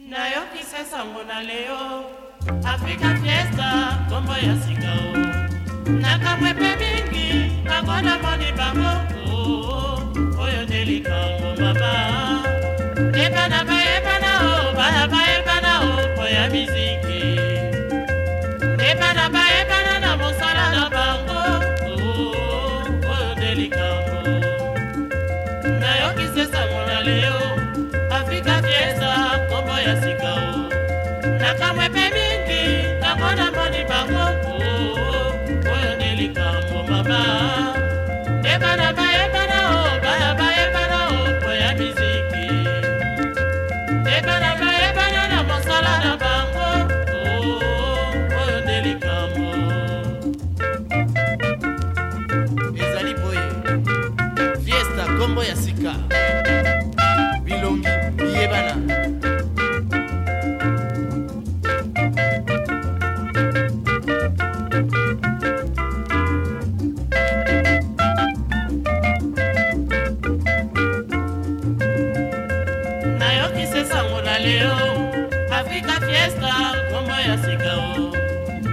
nayokisa sango na leo afrika fiesta kombo ya singao nakamwepe mingi bango namoni ya sika o nakambo epe mingi ntango na moni bango oh, oh, oh, oyo nelikambo mama lelo afrika fiesta kombo ya sika o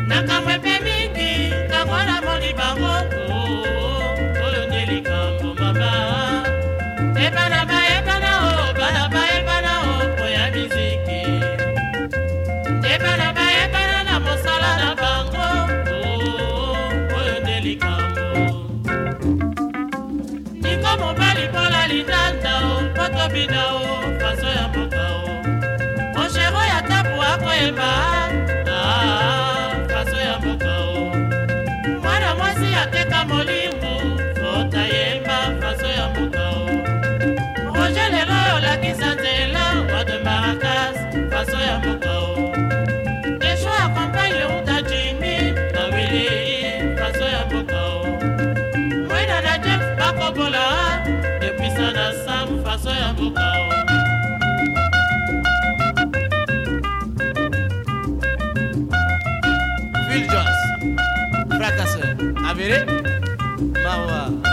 nakamwe mpe mingi kamwana moliba moko oh, oyo nde likambo maba ebana baebana o bana baebana o po ya miziki ebana baebana na mosala na bango oh, oyo nde likambo niko mobali mpola litanda o potobina ya mokao mwana mwasi ateka molimbu fota yemba faso ya mokao roje lelo olakisa nzela wa de marakas faso ya mokao desho akompagne ruta jimi na wilei faso ya mokao mwena na jef bakobola depuisa na sam faso ya mokao Bill Jones. ver? ¿eh? Vamos Mavva.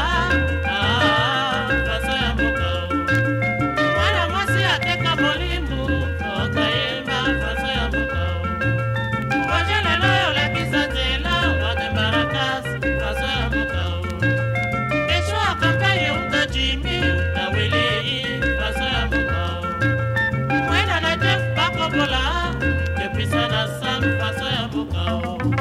go.